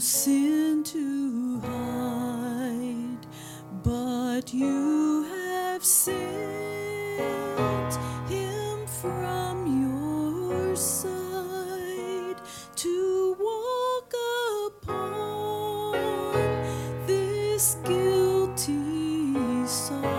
sin to hide, but you have sent him from your side to walk upon this guilty soul.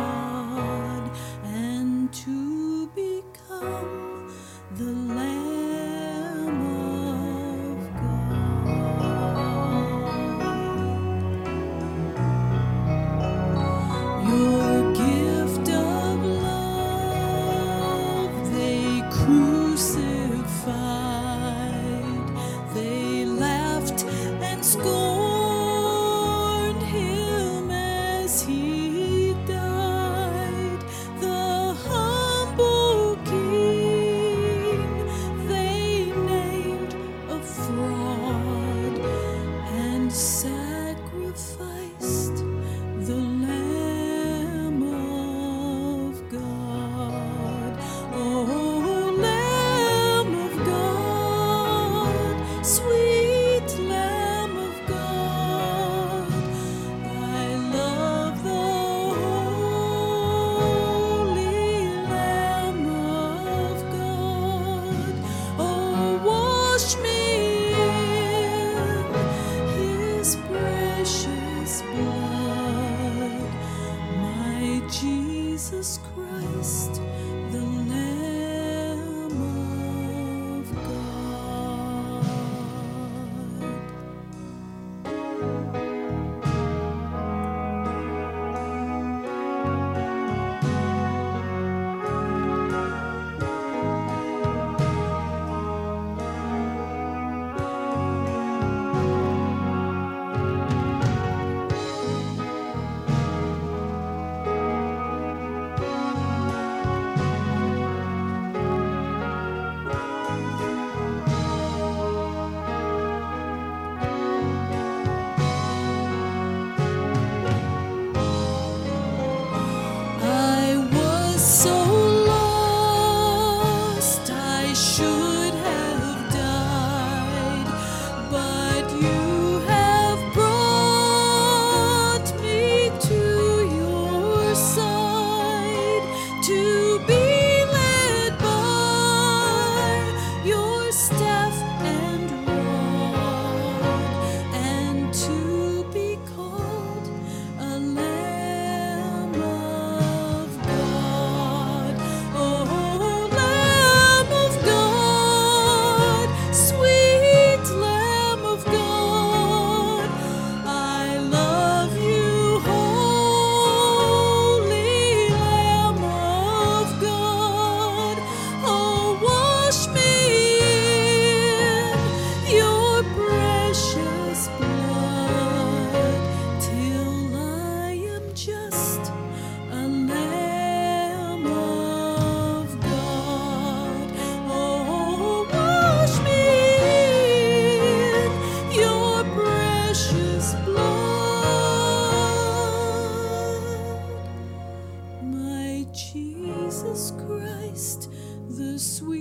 stay. Jesus Christ, the sweet.